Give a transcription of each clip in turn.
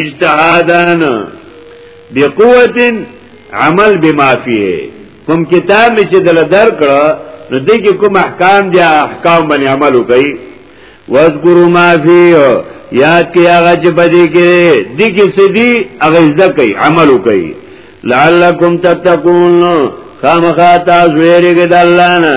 اجتهادان بقوت عمل بما فيه کوم کتاب چې دل درکړه نو دې کې کوم احکام دي احکام باندې عمل وکړي واذکروا ما فيه یاد کې هغه چې بده کې دې کې سدي هغه ځکه کوي عمل وکړي لعلکم تتقون خامخا تاسو ویریږئ د الله نه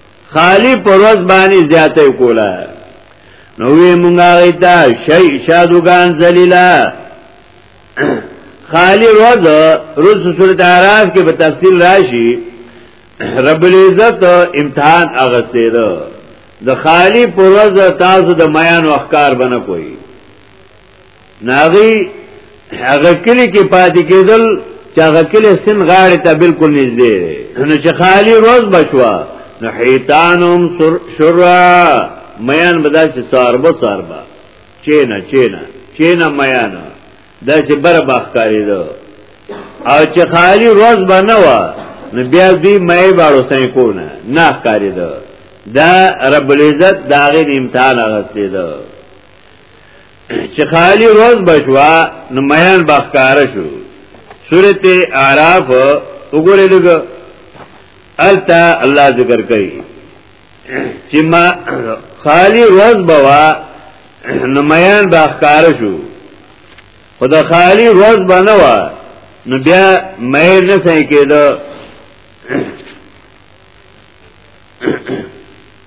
خالی پروز بانی زیاده کولا نوی منگا غیتا شای شادوگان زلیلا خالی روز روز صورت عراف کې په تفصیل راشي رب العزت امتحان اغسته ده د خالی پروز تاسو د میان او اخکار بنه کوي ناغي هغه کلی کې پاتې کېدل چې هغه کلی سن غاړې ته بالکل نږدې نو چې خالی روز بچوا نو حیتانهم شرا میان بدا چې ساربه ساربه چینا چینا چینا میان دا چې بر باخکاری دو او چې خالی روز به نه و نو بیا دوی مې باړو سې کو نه نه کاری دو دا رب العزت داغه امتحان اغستې دو چې خالی روز بشوا نو میان بخکار شو سورت اعراف وګورئ دغه التا الله ذکر کوي چې ما خالی روز بوا نو میان بخکار شو خدا خالی روز بنوا نو بیا مې نه سې کېدو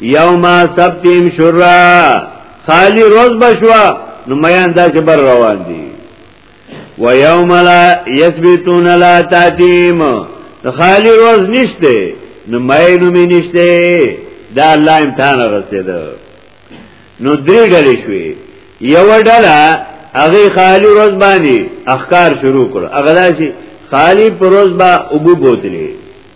یوم سبتیم شرا خالی روز بشوا نو میان دا چې بر روان دي و یوم لا یثبتون لا تاتیم خالی روز نشته نو مې نو مې نشته دا الله امتحان غسته ده نو درې ډلې شوې یو ډله هغه خالی روز باندې اخکار شروع کړ هغه داسي خالی پروز با ابو بوتلې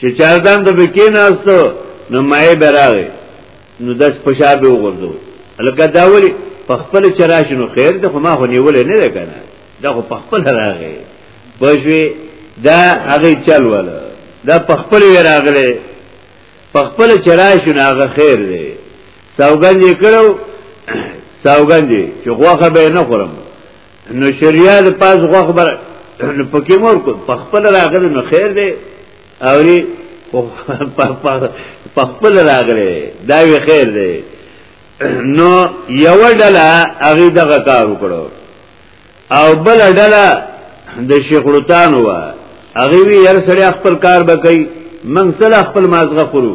چې چاردان ته به کې ناستو نو مې براغه نو داس پښا به وګرځو لکه دا ولی په خپل چرایش نو خیر ده خو ما خو نیولې نه ده کنه دا خو په خپل راغی بشوی دا هغه چل ولا دا په خپل راغله په خپل چرایش نو هغه خیر ده سوګند یې کړو سوګند چې غوخه به نه خورم نو شریعه د پاس غوخ بر نو پکې مور کو په خپل راغلی نو خیر دی اوري په خپل راغلی دا وی خیر دی نو یو ډله هغه دغه کار وکړو او بل ډله د شیخ رتان و هغه وی هر سړی خپل کار بکای من سره خپل مازغه خورو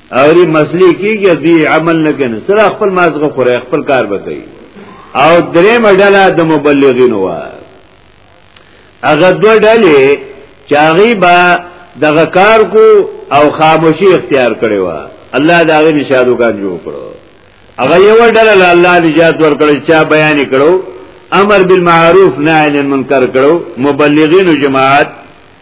اوري مسلې کیږي دی عمل نه کنه سره خپل مازغه خوره خپل کار وکړي او درې مډاله د مبلغین و هغه دوه ډلې چاغي با دغه کار کو او خاموشي اختیار کړي و الله دا غي نشادو کار جوړ کړو هغه یو ډله الله نجات ورکړي چا بیان کړو امر بالمعروف نهی عن المنکر کړو مبلغین جماعت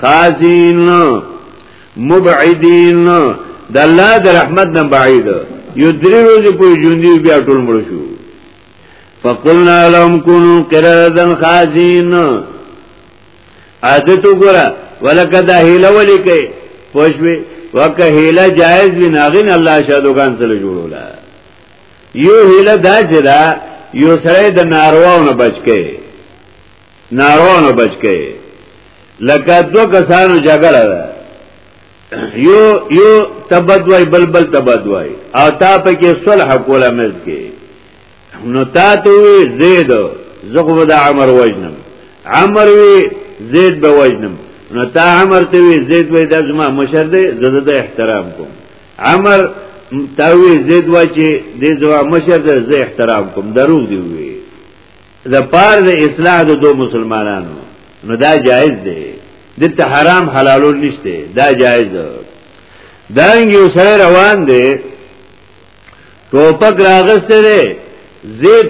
خازین مبعدین د الله د رحمت نه بعید یو درې ورځې په ژوندۍ بیا ټول مړ شو فقلنا لهم كنوا قردن خازین عادت وګوره ولکه دا هیله ولې کوي پښوی وکه هیله جایز وی ناغین الله شادوغان سره جوړولا یو هیله دا چې دا یو سره د نارواو نه بچ کړي ناروانو بچ کئ لکه دو کسانو جګړه ده یو یو تبدوی بلبل تبدوی او تا پکې صلح کوله مز کې نو تا ته وی زید زغو د عمر وجنم عمر وی زید به وجنم نو تا عمر ته وی زید وی د زما مشر دی زده د احترام کوم عمر تاوی زید وای چې د زما مشر دی زه احترام کوم دروغ دی وی د پار د اصلاح د دو مسلمانانو نو دا جایز دی دته حرام حلالو نشته دا جایز ده دانګ یو سره روان دی ټوپک راغسته دی زید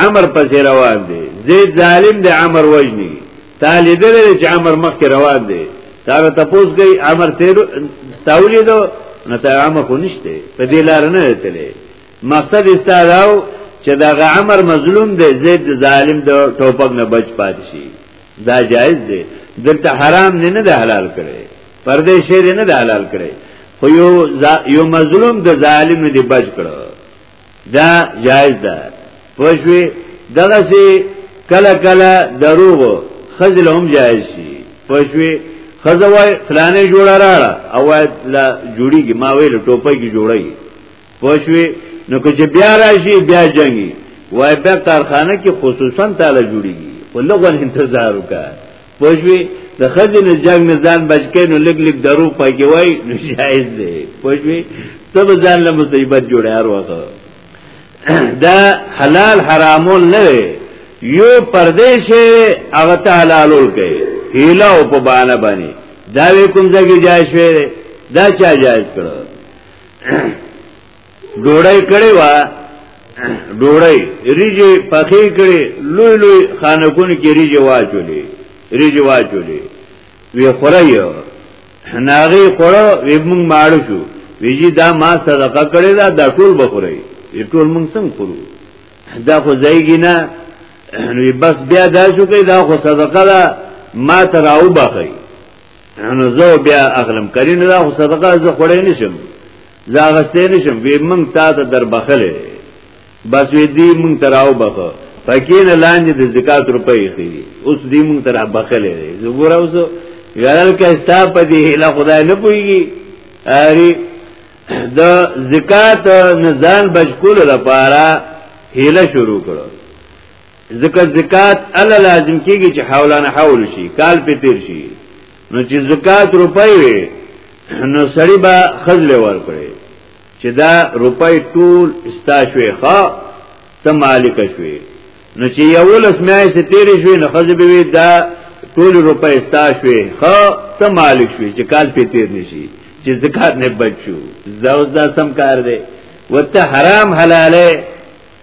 عمر پس روان دی زید ظالم دی عمر وجنی تا لیدل چې عمر مخ کې روان دی تا ته تپوس گئی عمر تیر تاولی دو نو ته عمر خو نشته په دې لار نه تللی مقصد استاداو چې دا عمر مظلوم دی زید ظالم د ټوپک نه بچ پات شي دا جایز دی دلته حرام نه نه حلال کړي پردې شیر نه ده حلال کړي خو یو یو مظلوم د ظالم نه دی بچ کړو دا جایز ده پښوی دغه سي کله کله دروغ خزل هم جایز شي پښوی خزوای فلانه جوړه راړه او لا جوړیږي ما ویل ټوپه کې جوړیږي پوښوي نو که بیا راشي بیا جنگي وای بیا کارخانه کې خصوصا تعالی جوړیږي خو لغون انتظار وکړه پوښوي د خځې نه جنگ نه ځان بچکې نو لګ لګ درو پکې وای نو جایز دی پوښوي تب ځان له مصیبت جوړه هر وخت دا حلال حرامول نه یو پردیش هغه ته حلالول کوي هیله او په باندې باندې دا کوم ځای کې جایز شوی دا چا جایز کړو ډوړی کړي وا ډوړی ریجه پخې کړي لوی لوی خانکون کې ریجه واچولې ریجه واچولې وی خورایو ناغي خورو وی موږ ماړو شو ویجی دا ما صدقه کړی دا دا ټول بخوري وی ټول موږ څنګه خورو دا خو ځایږي نه نو بس بیا دا شو کوي دا خو صدقه ده ما تراو بخي نو زه بیا اغلم کړي نه دا صدقه زه خورې نشم زه غستې نشم وی مونږ تا ته در بخلې بس وی دی مونږ تراو بخو پکې نه لاندې د زکات روپۍ خي اوس دی مونږ تر بخلې زه ګور اوس یارل کې ستا په دې له خدای نه پويږي اری د زکات نه ځان بچ کول لپاره هله شروع کړو ځکه زکات الله لازم کیږي چې حولانه حول شي کال په تیر شي نو چې زکات روپۍ وي نو سړی به خزل ورکړي چې دا روپۍ ټول استاشوي ښا ته مالک شوي نو چې یو لس میاشتې تیرې شوې نو خزل به وي دا ټول روپۍ استاشوي ښا ته مالک شوي چې کال په تیر نشي چې زکات نه بچو زاوز دا سم کار دی وته حرام حلاله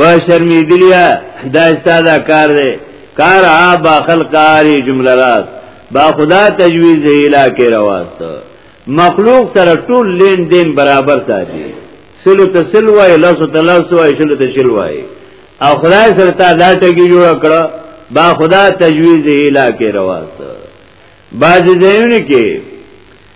وا شرمی دلیا دا استاد کار دی کار ها با خلقاری جمله راز با خدا تجویز اله کې رواست مخلوق سره ټول لین دین برابر ساتي سلو ته سل وای لاسو ته لاس وای شلو ته شل وای او خدای سره تا دا ټګي جوړ کړ با خدا تجویز اله کې رواست باز زینونه کې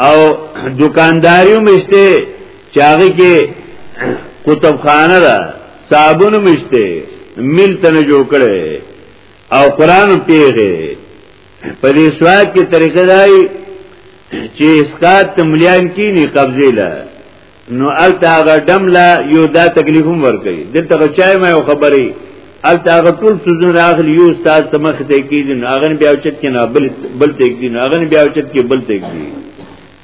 او دکانداری هم اشته چاگه که قطب خانه ده صابون هم اشته مل تنه جو کرده او قرآن هم پیغه په دې سواد کې طریقه دای چې اسقات تملیان کینی قبضه له نو الته هغه دم لا یو دا تکلیف هم ورکړي دلته چای ما یو خبرې الته هغه ټول سوزن راغلی یو استاد تمخ ته کیږي نو هغه بیا چت کې نه بل بل ته کیږي نو هغه بیا چت کې بل ته کیږي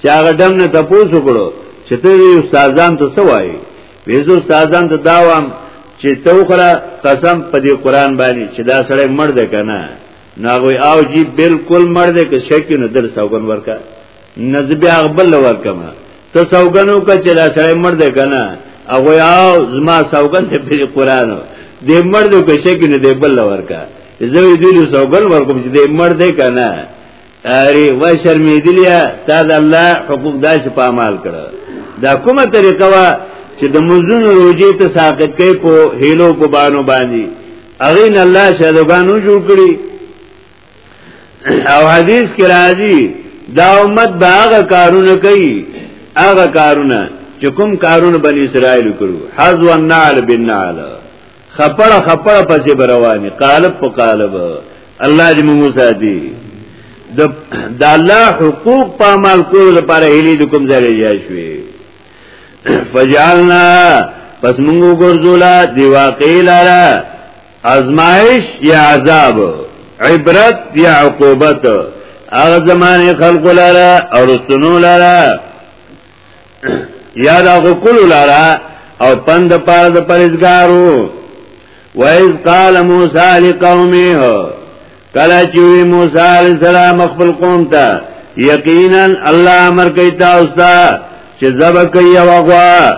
چې هغه دم نه تاسو کړو چې ته یو استادان ته سوای وېزو استادان ته داوام چې توخره قسم په دې قران باندې چې دا سړی مړ ده کنه ناغوی او جی بالکل مړ ده که شکی نه در سوګن ورکا نز بیا غبل ورکم ته سوګنو کا چې دا سړی مړ دی کنه هغه یاو زما سوګن ته په قران دې مړ دی که شي کنه دې بل ورکا زه دې له سوګن ورکم چې دې مړ دی کنه اری و شرمیدلیا تا د الله حقوق داس په اعمال کړه دا کومه طریقه وا چې د مزون روزي ته ساقط کوي په هیلو په بانو باندې اغین الله شهدوګانو جوړ کړی او حدیث کې راځي دا امت به هغه کارونه کوي هغه کارونه چې کوم کارونه بنی اسرائیل کړو حذو النعل بالنعل خپړ خپړ پسې برواني قالب په قالب الله دې موږ ساتي د د الله حقوق په عمل کولو لپاره هلي د کوم ځای راځي شوي فجعلنا پس موږ ګرځولا دی واقع لاره ازمائش یا عذاب عبرت یا عقوبت اغا زمان خلق لارا او رسنو لارا یا دا غکل لارا او پند پار دا پرزگارو وَإِذْ قَالَ مُوسَى لِقَوْمِهِ کلا چوی موسی علیہ السلام خپل قوم ته یقینا الله امر کوي تاسو ته چې ذبح کوي او غوا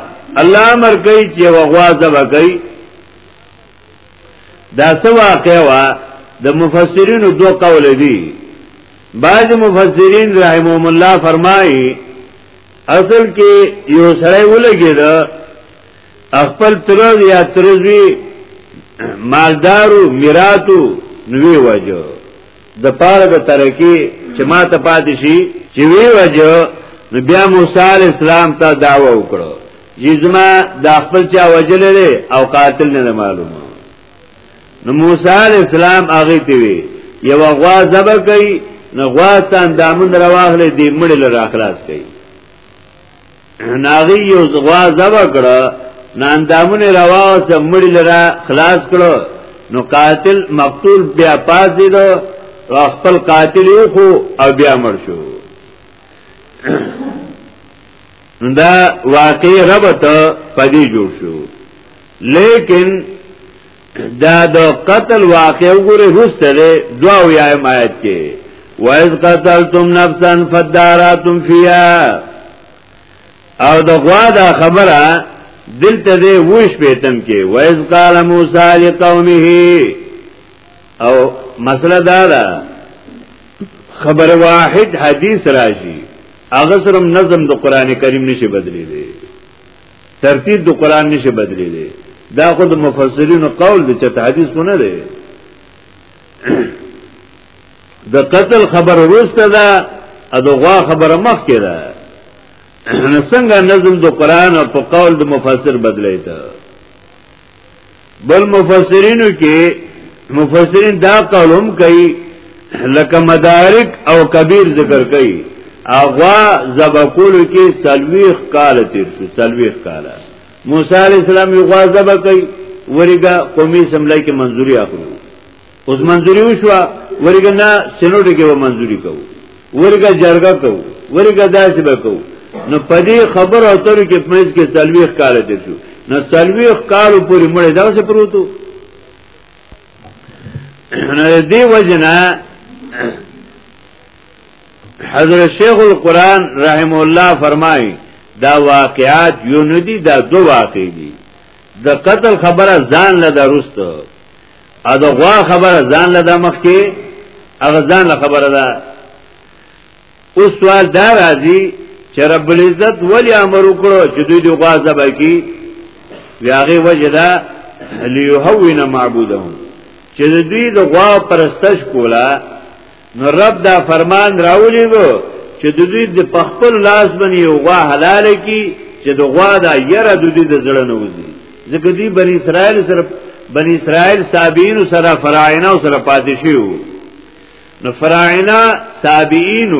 الله امر کوي چې غوا ذبح کوي دا څه واقع وا د مفسرینو دو قول دي بعض مفسرین رحمهم الله فرمایي اصل کې یو سره ولګي دا خپل تر یا ترزوی مالدارو میراتو نوی وجو د پاره د ترکی چې ما ته پاتې شي چې وی وجه نو بیا موسی علی السلام ته دعوه وکړو چې زما د خپل چا وجل لري او قاتل نه معلومه نو موسی علی السلام هغه ته وی یو غوا زبر کوي نو غوا ستان دامن رواغله دی مړل را خلاص کوي ناغي یو زغوا زبا کړه ناندامونه روا سه مړی لرا خلاص کړه نو قاتل مقتول بیا پاس دی دو خپل قاتل یو خو او بیا مړ شو دا واقع ربط پدی جوړ شو لیکن دا د قتل واقع وګوره روسته ده دعا ویا آیت کې وایز قتلتم نفسا فداراتم فیها او د غوا دا خبره دلته دی وش پیتم کې وایز قال موسی لقومه او مسله دا ده خبر واحد حدیث راشي اغه سره نظم د قران کریم نشي بدلی دی ترتیب د قران نشي بدلی دی دا خود مفسرینو قول دی چې حدیث کو نه دی د قتل خبر روسته ده او د غوا خبر مخ کې ده څنګه نظم د قران او په قول د مفسر بدلی ته بل مفسرینو کې مفسرین دا قول هم کوي لکه مدارک او کبیر ذکر کوي اغوا زبکول کې سلويخ کال تیر شو سلويخ کال موسی علی السلام یو غوا زبکې ورګه قومي سملای کې منځوري اخلو اوس منځوري وشو ورګه نه سينوټ کې و منځوري کو ورګه جرګه کو ورګه داسې به کو نو پدې خبر او تر کې پمنځ کې تلويخ کال دي شو نو تلويخ کال پورې مړ دا څه پروتو نو دې وجنه حضرت شیخ القرآن رحم الله فرمایي دا واقعات یو ندی دا دو واقع دي د قتل خبره ځان له درسته ا د غوا خبره ځان له د مخ کې هغه ځان له خبره ده اوس سوال دا راځي چې رب العزت ولی امر وکړو چې دوی دی غوا ذبح کی یاغه وجه ده لیهوین معبودهم چې دوی د غوا پرستش کوله نو رب دا فرمان راولېګو چې د دوی د پخپل لاس باندې یو غوا حلال کی چې د غوا دا یره د دوی د زړه نه وځي ځکه دی بنی اسرائیل سره بنی اسرائیل سابین سره فرعینا سره پاتې شو نو فرعینا سابین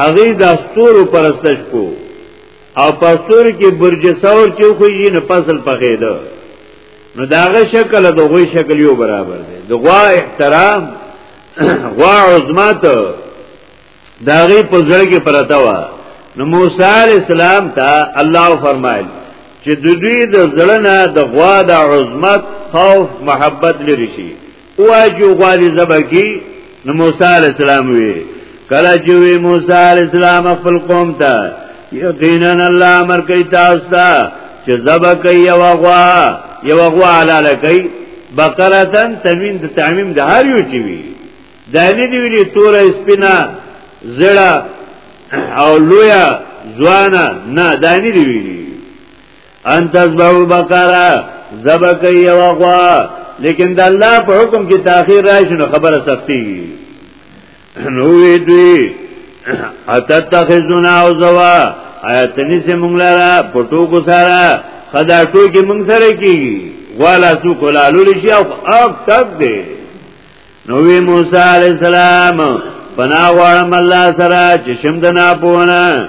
هغه د استور پرستش کو او پستور کې برج ثور چې خو یې نه فصل پخېده نو داغه شکل دغه شکل یو برابر دی دغه احترام غوا عظما ته داغه په ځړ کې پرتا و نو موسی علی السلام ته الله فرمایل چې د دوی د زړه د غوا د عظمت خوف محبت لري شي او اجو غالي زبکی نو موسی علی السلام وی کله چې وی موسی علی السلام خپل قوم ته یقینا الله امر کوي تاسو ته چې ذبح کوي او غوا یو غوا علاله کوي بقره تن تمین د تعمیم د هر یو چی وی دا نه دی ویلي تور سپینا زړه او لویا ځوانا نه دا نه دی ویلي ان تذبحوا بقره ذبح کوي او غوا لیکن د الله په حکم کې تاخير راشي نو خبره سختي نو وی دوی اتتخذنا او زوا آیتنی سے مونږ لاره پټو کو سارا خدا ټوکی مونږ سره کیږي والا سو کولالو لشي او اک تک دی نو وی موسی علی السلام پناه غواړم الله سره چې شم د نه پونه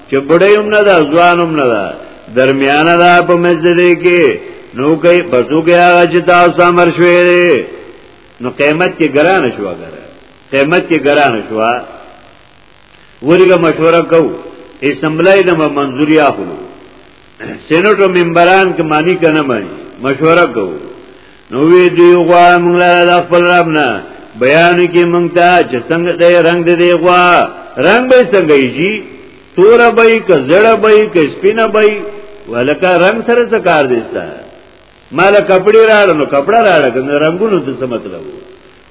چې بډای هم نه ده ځوان هم نه ده درمیانه ده په مسجد کې نو کوي بسو کې هغه چې تاسو امر شوي نو قیمت کې ګران شو اگر قیمت کې ګران شو ورګه مشوره کو اسمبلی د منځوري اخلو سینټو ممبران کې معنی کنه مانی مشوره کو نو وی دی غوا موږ له خپل رب نه بیان کې موږ ته چې څنګه دې رنگ دې غوا رنگ به څنګه یی تور بای که زړه بای که سپینه بای ولکه رنگ سره څه کار دیستا مال کپڑے راړ نو کپڑا راړ کنه رنگونو څه مطلب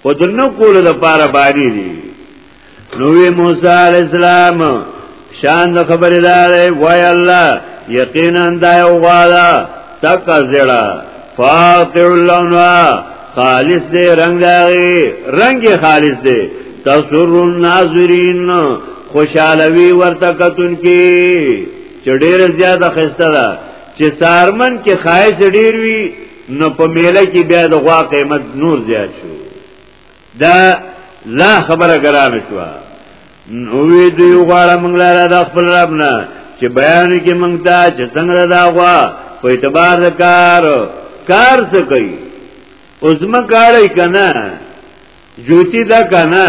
خو د نو کول د پاره باندې دي نو وی موسی علی السلام شان د خبرې دار وای الله یقینا دا یو غالا تک زړه فاطع اللونوا خالص دے رنگ داغی رنگ خالص دے تسر الناظرین خوشحالوی ورتکتن کی چه ډیر زیاد خسته ده چې سارمن کې خایس ډیر وي نو په میله کې بیا د غوا قیمت نور زیات شو دا لا خبره ګران شو نو وی دی غواړه موږ لاره د خپل رب نه چې بیان کې موږ ته چې څنګه دا غوا په اعتبار د کار کار څه کوي اوس ما کارای کنه جوتی دا کنه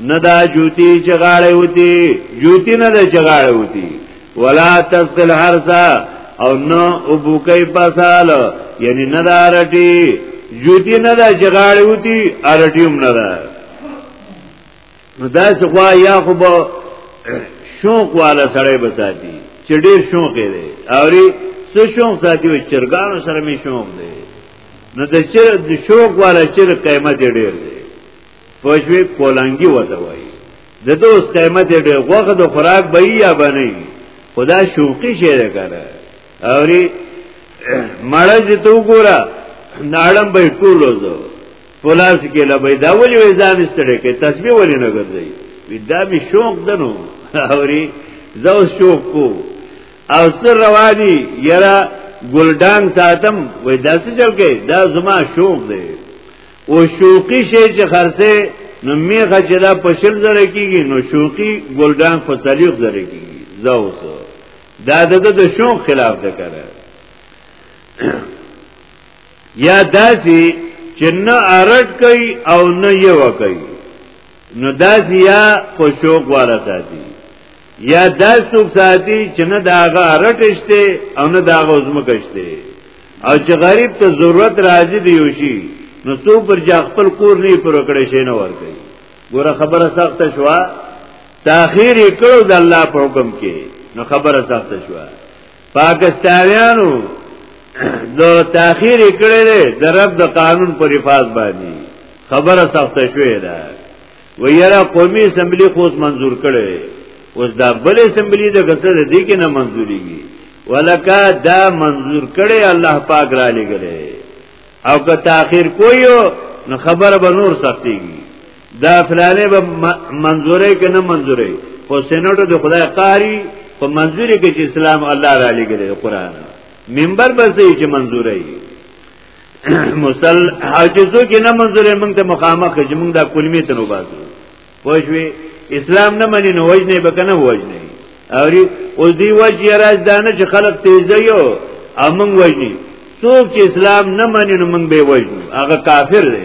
نه دا جوتی چې غاړه وتی جوتی نه دا چې غاړه وتی ولا تسقل حرسا او نه ابوکای پسال یعنی نه دا رټی جوتی نه دا چې غاړه وتی ارټیوم نه دا نو دا څه خوا یا خو به شوق والا سړی بساتی چې ډیر شوق دی اوري څه شوق ساتي وي چرګانو سره می شوق دی نو د چر د شوق والا چر قیمت ډیر دی پښوی کولنګي وته وای د دوست قیمت ډېر غوخه د خوراک به یا بنئ خدا شوقي شي راکړه اوري مړ چې تو ګورا ناړم به ټولو زو پلاس کې لبې دا ولې وې ځان استړې کې تسبیح ولې نه ګرځي ودا به شوق دنو اوري زو شوق کو او سر رواني یرا ګلډان ساتم وې داسې چل کې دا زما شوق دی او شوقي شي چې خرڅه نو میخه چې دا په شل زره کېږي نو شوقي ګلډان په صلیق زره کېږي زوس دا دغه د شوق خلاف ده کړه یا داسي چې نه ارټ کوي او نه یو کوي نو داسي یا خو شوق والا ساتي یا دا څوک ساتي چې نه داغه رټشته او نه داغه زمکشته او چې غریب ته ضرورت راځي دی یوشي نو څوک پر جا خپل کور نه پر کړی شي نه ورګي ګوره خبره سخته شوه تاخير کړو د الله په حکم کې نو خبره سخته شوه پاکستانیانو د تاخير کړي د رب د قانون پر حفاظ باندې خبره سخته شوې ده ویرا قومي اسمبلی خو منظور کړي اوس دا بل اسمبلی د غته د دې کې نه منظوريږي ولکه دا منظور کړي الله پاک را لګره او که تاخير کویو نو خبره به نور سختيږي دا فلانه به منظورې کې نه منظورې خو سينټو د خدای قاری په منظورې کې چې اسلام الله را لګره قران منبر به چې منظورې مسل حاجزو کې نه منظور موږ ته مخامخ چې موږ دا کلمې ته نو باسو پوښوي اسلام نه مني نو وجنه به کنه وجنه اوري او دی وجه راز دانه چې خلق تیزه یو امنګ وجني څوک چې اسلام نه مني نو موږ به وجنو هغه کافر دی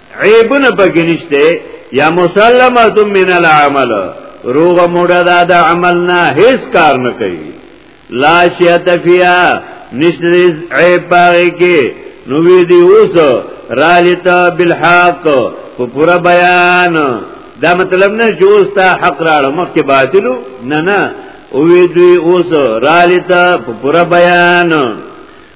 عیبونه پکې نشته یا مسلمه من العمل روغ موډه دا د عمل نه هیڅ کار نه کوي لا شیت فیا نشریز عیب پاره کې نو وی دی اوس رالیتا بالحق په پورا بیان دا مطلب نه چې اوس تا حق راړ مخکې باطلو نه نه او وی دی اوس رالیتا په پورا بیان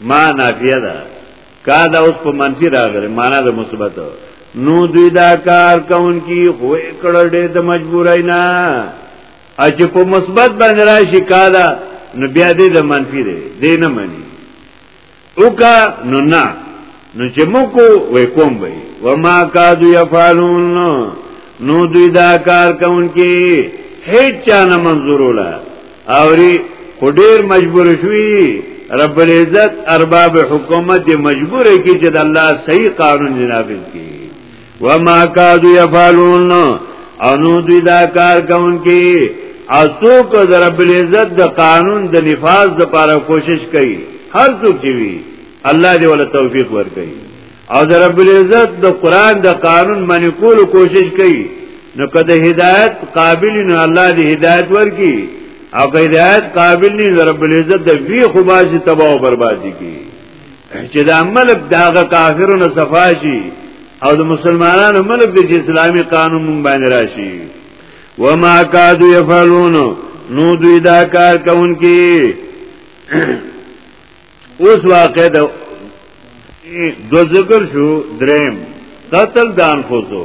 ما نافیه ده کا دا اوس په منفی راغلی معنا د مثبت نو دوی دا کار کون کی خو کړه ډېر د مجبورای نه اچ په مثبت باندې راشي کا دا نو بیا دې د منفی دی دې نه مني او کا نو نه نو چې موکو وې کوم به وما کادو يفعلون نو دوی دا کار کوونکی هیڅ چا نه منظور ولا اوري خو ډیر مجبور شوی رب العزت ارباب حکومت دی مجبور کی چې د الله صحیح قانون نافذ کړي وما کادو یفعلون انو دوی دا کار کون کی اسو کو در رب العزت د قانون د نفاذ د پاره کوشش کئ هر څوک چې وی الله دې ول توفیق ورکړي او در رب العزت د قران د قانون باندې کول کوشش کئ نو کده هدایت قابل نه الله دې هدایت ورکړي او که هدایت قابل نه رب العزت د وی خو باسي تباہ او بربادي کی چې دا ملک داغه کافرونو صفاشي او د مسلمانانو ملک د اسلامي قانون مونږ باندې راشي وما کادو يفعلون نو دوی دا کار کوونکی اوس واقع د دو ذکر شو دریم قتل دان خوزو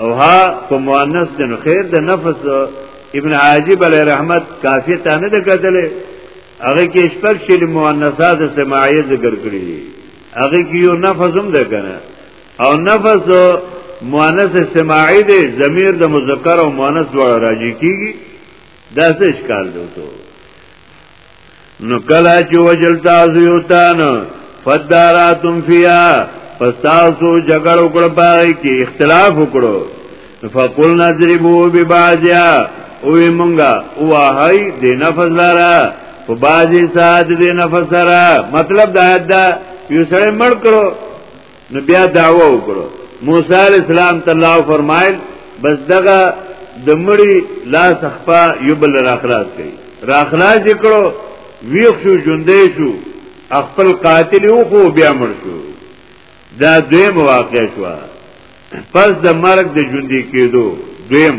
او ها په مؤنث دنو خیر د نفس ابن عاجب علی رحمت کافی ته نه دکتلې هغه کې شپږ شل مؤنثات سماعیه ذکر کړی دي هغه کې یو نفس هم ده کنه او نفس مؤنث سماعی دی ضمیر د مذکر او مؤنث دواړه راځي کیږي دا څه اشکال دی ته نو کلا چې وجل تاسو یو تانو فداراتم فیا پس تاسو جګړ وکړ پای کې اختلاف وکړو فقل نضربو ببعضیا او مونږه وای د نفس لاره په بعضی سات د نفس سره مطلب دا دا یو سره مړ کړو نو بیا دعوه وکړو موسی علی السلام ته الله فرمایل بس دغه د مړی لاس خپا یبل راخلاص کړي راخلاص کړو ویښ شو ژوندې شو خپل قاتل او خو بیا مړ شو دا دویم واقع شو پس د مرګ د ژوندې کېدو دویم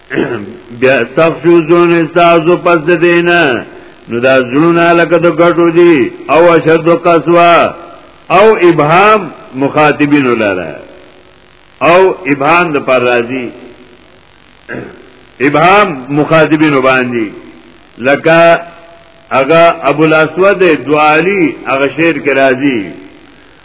بیا سخت شو زړونه ستاسو پس د دینه نو دا زړونه لکه د ګټو دي او اشد قسوا او ابهام مخاطبین لره او ابهام د پر راضی ابهام مخاطبین باندې لکه اغا ابو الاسود دوالی اغا شیر کی رازی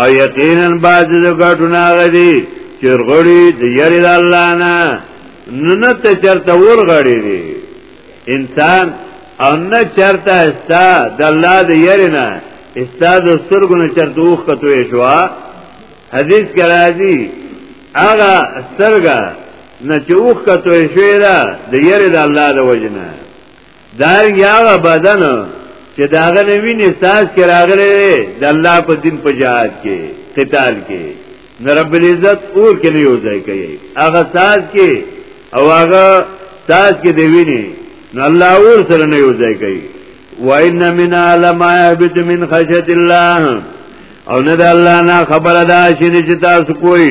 او یقینا باز د ګټونه غدي چې غړي د یری د الله نه نه نه ته چرته ور غړي دي انسان او نه چرته استا د الله د یری نه استا د سترګو نه چرته وخ کتوې شو حدیث کې راځي هغه سترګه نه چې وخ کتوې شوې ده د یری د الله د وجنه دارنګ هغه بدن چې داغه نوی نساز کې راغلی د الله په دین په جهاد کې قتال کې نه رب العزت اور کې نه یوځای کوي هغه ساز کې او هغه ساز کې دی ویني نو الله اور سره نه یوځای کوي وان من علم يهبط من خشيه الله او نه د الله نه خبره ده چې تاسو کوی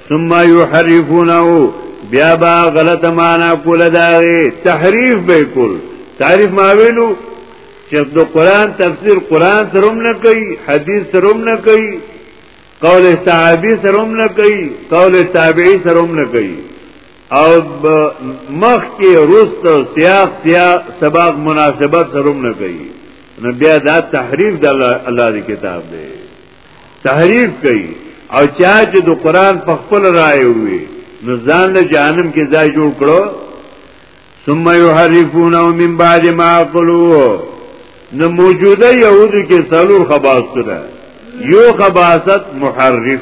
ثم يحرفونه بیا با غلط معنا کول دا تحریف به کول تعریف ما ویلو چې د قران تفسیر قران سره هم نه کوي حدیث سره هم نه کوي قول صحابي سره هم نه کوي قول تابعي سره هم نه کوي او مخ کې روست سیاق سیاق سباق مناسبت سره هم نه کوي نو بیا دا تحریف د الله دی کتاب دی تحریف کوي او چا چې د قران په خپل رائے وي نو ځان له جهنم کې ځای جوړ کړو ثم يحرفونه من بعد ما قلوه نو موجوده يهودو کې څلور خباستونه یو خباست محرف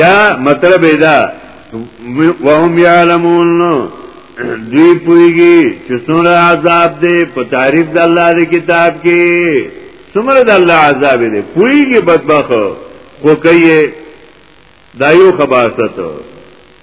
یا مطلب دا وهم یعلمون دوی پویږي چې څومره عذاب دی په تعریف د الله دی کتاب کې څومره د الله عذاب دی پویږي بدبخ خو کوي دا یو خباست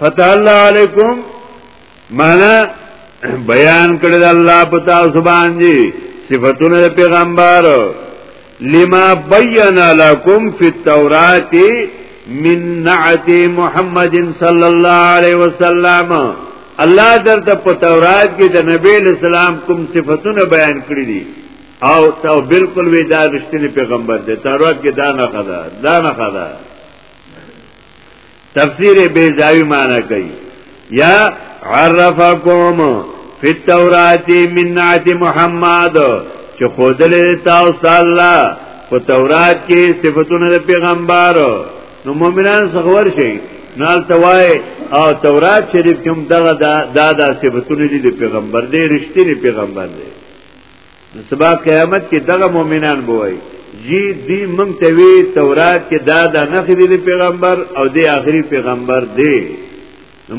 فتح الله علیکم معنا بیان کړی د الله په تاسو باندې صفاتونه د پیغمبر لما بین لكم فی التوراۃ من نعت محمد صلی الله علیه وسلم الله درته په تورات کې د نبی اسلام کوم صفاتونه بیان کړی دي او تا بالکل وی دا رښتینی پیغمبر دی تورات کې دا نه خدا دا نه خدا تفسیر بیزاوی معنی کوي یا عرفکم فی التورات من نعت محمد چې خودل تاسو الله په تورات کې صفاتونه د پیغمبر نو مؤمنان څخور شي نال توای او تورات شریف کوم دغه دا دا صفاتونه دي د پیغمبر دی رښتینی پیغمبر دی سبا قیامت کې دغه مؤمنان بوي جی دی مونږ ته وی تورات کې دا د نخې دی پیغمبر او دی آخري پیغمبر دی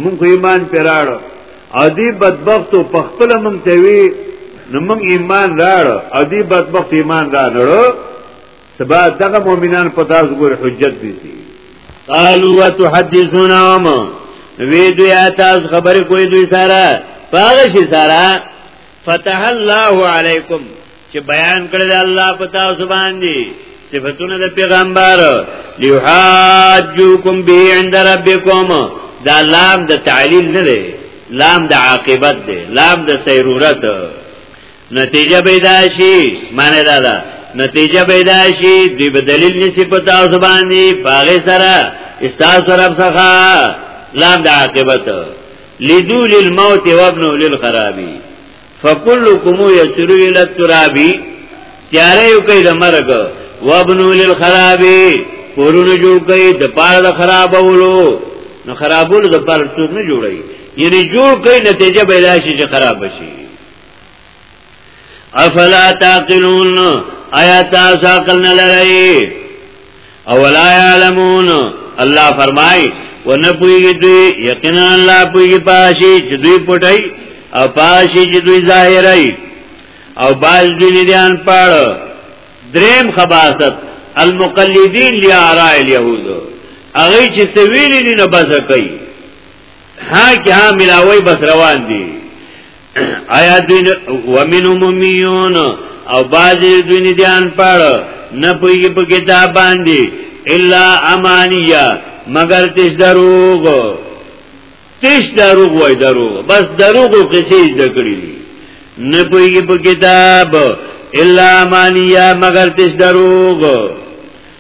مونږ ایمان پیراړ او دی بدبخت په خپل مونږ ته وی نو مونږ ایمان راړ او دی بدبخت ایمان را نړو سبا دغه مؤمنان په تاسو ګور حجت دي سي قالوا وتحدثونا وما وی دوی تاسو خبرې کوی دوی سره پاغه شي سره فتح الله علیکم چې بیان کړل الله پتا سبحان دی صفاتونه د پیغمبر لیحاجوکم به عند ربکم دا لام د تعلیل نه دی لام د عاقبت دی لام د سیرورت نتیجه پیدا شي معنی دا ده نتیجه پیدا شي دی په دلیل نسی پتا اوس باندې پاغه سره استاد رب څخه لام د عاقبت لدو للموت وابن للخرابی فکلکم یسرو الی الترابی تیارې یو کوي د مرګ وابن للخرابی کورونه جوړ کوي د پاره د خرابولو نو خرابولو د پاره څوک نه جوړي یعنی جوړ کوي نتیجه به راشي چې خراب شي افلا تعقلون آیا تاسو عقل نه لرئ اولا يعلمون الله فرمای و نه پویږي دوی یقینا الله پویږي پاشي چې دوی پټي او پاشي چې دوی ظاهري او باز دوی نه دیان پړ دریم خباست المقلدین لی آراء اليهود هغه چې سویل دي نه بس کوي ها کې ها ملاوي بس روان دي آیا دوی ومن ممیون او بازی دوی ندیان پاڑ نپویگی پا کتاب باندی الا امانیه مگر تش دروغ تش دروغ وای دروغ بس دروغ و قصی ازدکڑی دی نپویگی پا کتاب الا امانیه مگر تش دروغ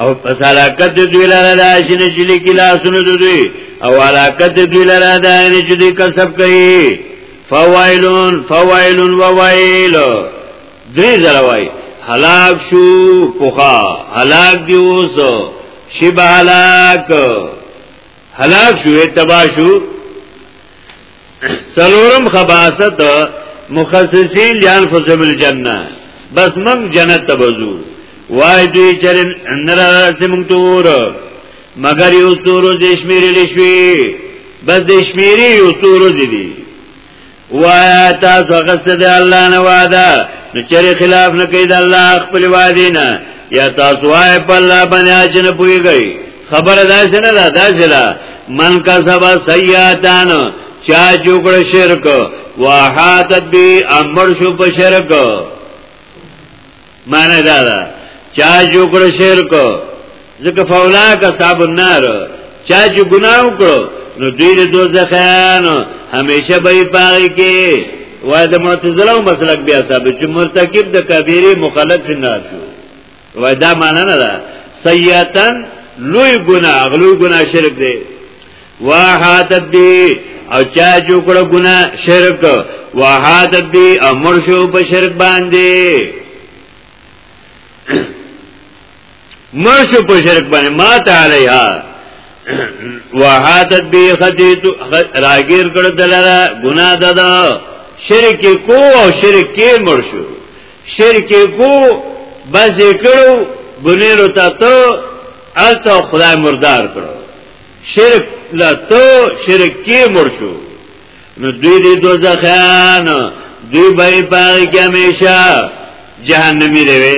او پس علاقت دوی لره دا شنه چې لیکي لاسونه دوی او علاقت دوی لره دا نه چې دوی کسب کوي فوائلون فوائلون ووائل درې ځله وای هلاک شو پوخا هلاک دی اوس شبه هلاک هلاک شو تبا شو سلورم خباست مخصصین لانفسهم الجنه بس من جنت ته بزو وای دوی چرن اندر سمون تور مگر یو تور د شمیرې لشي بس د شمیرې یو تور دي وای تاسو غسه د الله نه وعده نو چرې خلاف نه کوي د الله خپل وعده نه یا تاسو وای په الله باندې اجن پويږي خبر دا شنه دا دا شلا من کا سبا سیاتان چا جوګړ شرک واحاتت بی امر شو په شرک معنی دا دا چا جوګړ شرک ځکه فولا کا صاحب النار چا چې ګناه وکړو نو دوی د دوزخان همیشه به پاره کې وای د معتزله مسلک بیا ثابت چې مرتکب د کبیره مخالف نه شو وای دا معنا نه ده سیئتن لوی ګناه غلوی ګناه شرک دی واحاتت بی او چا جو کړه ګناه شرک واحاتت بی امر شو په شرک باندې مر شو په شرک باندې ما تعالی ها وحاتت بی خطیت راگیر کرد لرا گناه دادا شرک کو او شرک کی مرشو شرک کو بس کړو بنیرو ته ته الته خدای مردار کړو شرک لا ته شرک کې مر شو نو دوی دې دوزخان دوی به پاره کې همیشه جهنمی دی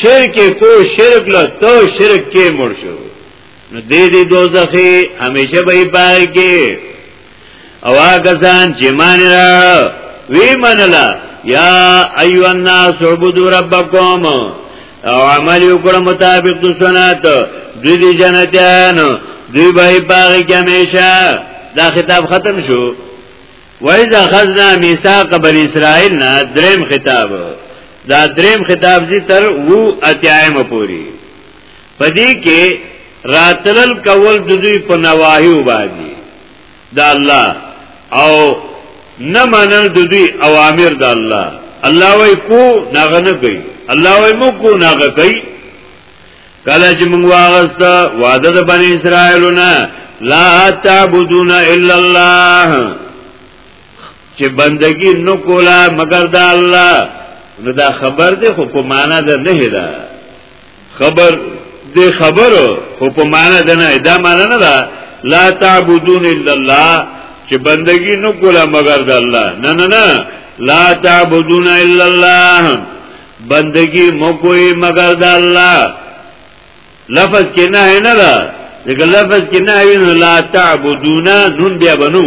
شرک کو شرک لا ته شرک کې مر شو نو دې دې دوزخي همیشه به پای کې او هغه ځان چې مان را وی منلا یا ایو الناس عبدوا ربکم او عمل وکړه مطابق د سنت دوی دې جنتیان دوی به پای کې همیشه دا خطاب ختم شو وایذا خذنا میثاق بنی اسرائیل نا دریم خطاب دا دریم خطاب زی تر وو اتیایم پوری پدې کې راتلل کول د دوی په نواهیو باندې د الله او نه منل د دوی اوامر د الله الله وای کو ناغه نه کوي الله وای مو کو ناغه کوي کله چې موږ واغست وعده د بنی اسرائیلونه لا تعبدون الا الله چې بندگی نو کولا مگر د الله نو دا خبر دی خو په معنا ده نه ده خبر دې خبر خو په معنا ده نه دا معنا نه ده لا تعبدون الا الله چې بندگی نو کوله مگر د الله نه نه نه لا تعبدون الا الله بندگی مو کوی مگر د الله لفظ کې نه نه ده ځکه لفظ کې نه وینو لا تعبدون نون بیا بنو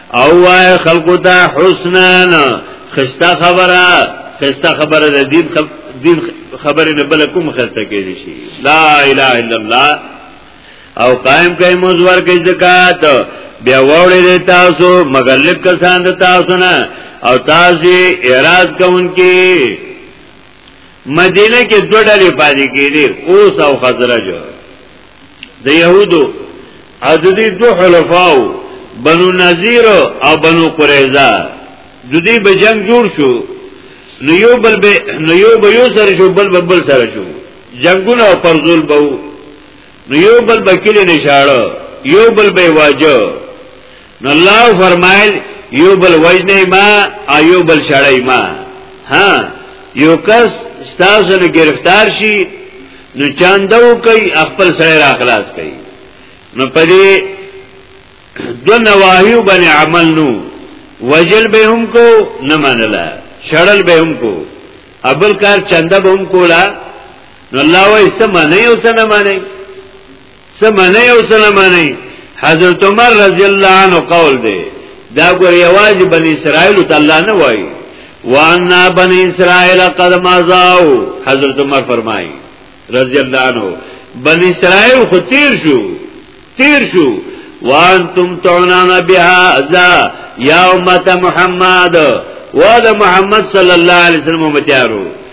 او وای خلقو ته حسنان خستا خبره خستا خبره د دین دین خبره نه بل کوم خسته کې شي لا اله الا الله او قائم کای مزور کې زکات بیا وړې د تاسو مگر لک کسان د تاسو نه او تاسو اعتراض کوونکې مدینه کې دوه ډلې پاتې کېدې اوس او خزرج د يهودو او د دې دوه حلفاو بنو نذیر او بنو قریظه د دې به جنگ جوړ شو نو یو بل به نو یو به یو سره شو بل به بل سره شو جنگونه او پرزول به نو یو بل به کلی نشاړه یو بل به واجه نو الله فرمایل یو بل وجنه ما ایو بل شړای ما ها یو کس ستاسو نه گرفتار شي نو چاندو کوي خپل سره را خلاص کوي نو پدې دو نواهیو باندې عمل نو وجل به هم کو نه منله شړل به هم کو ابل کار چنده به هم کولا نو الله وایي سم نه یو سم نه مانی څه منی او څه نه منی حضرت عمر رضی الله عنه قول دی دا ګور یواز بنی اسرائیل ته الله نه وای وانا بنی اسرائیل قد مازاو حضرت عمر فرمای رضی الله عنه بنی اسرائیل خو تیر شو تیر شو وانتم تعنان بها ذا یا امت محمد و دا محمد صلی اللہ علیہ وسلم متیارو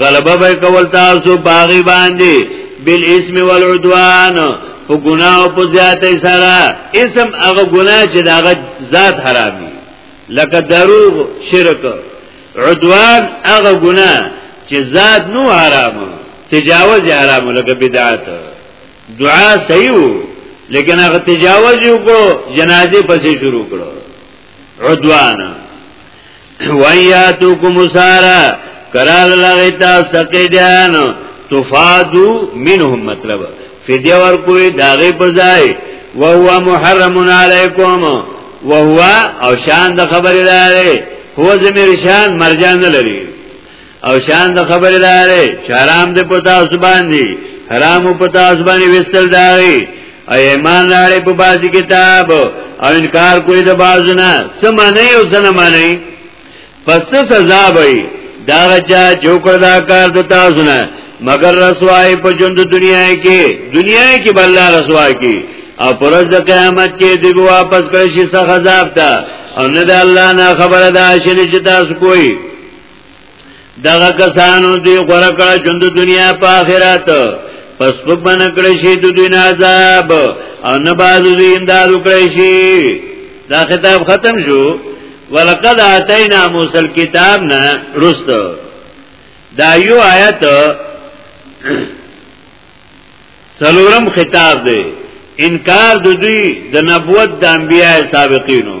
غلبه به کول تاسو باغی باندې بل اسم والعدوان په ګناه او په زیاتې سره اسم هغه ګناه چې داغه ذات حرامي لکه دروغ شرک عدوان هغه ګناه چې ذات نو حرام تجاوز حرام لکه بدعت دعا صحیح وو لیکن هغه تجاوز یو کو جنازه پسې شروع کړو عدوان ویاتو کوم سارا کرال لغی تاسو تقیدان تفادو منهم مطلب فدیه ورکوی داغی پزای وهو محرم علیکم وهو او شان د خبر داره هو زمیر شان مرجان لري او شان د خبره داري شرام د پتا زبان دي حرام پتا زبان وستل داري او ایمان لري په باز کتاب او انکار کوي د بازونه سم نه یو سن معنی پس سزا وي دا چا جو کړه کار د تاسو نه مگر رسوای په ژوند دنیا کې دنیا کې بل رسوای کې او پرز د قیامت کې دی واپس کړی شي څخه عذاب ته او نه د الله نه خبره ده چې تاسو کوی دغه کسانو دوی غره کړه ژوند دنیا په آخرت پس په باندې کړی شي د دوی عذاب او نه باز دوی امداد وکړي شي دا خطاب ختم شو ولقد اتینا موسی الكتاب نه رستو دا یو آیت سلورم خطاب دی انکار د دوی د نبوت د انبیای سابقینو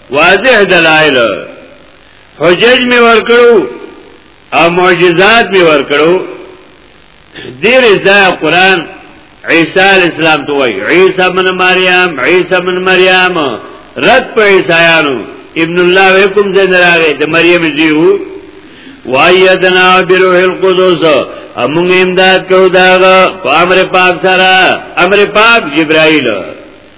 واضح دلائل حجج می ورکړو او معجزات می ورکړو دیر ازداء قرآن عیسی علیہ السلام تو وی عیسی من مریم عیسی من مریم رد پا عیسیانو ابن اللہ ویکم زین راگے تا مریم زیو وایدنا بروح القدس امون امداد کو داغا پا امر پاک سارا امر پاک جبرائیل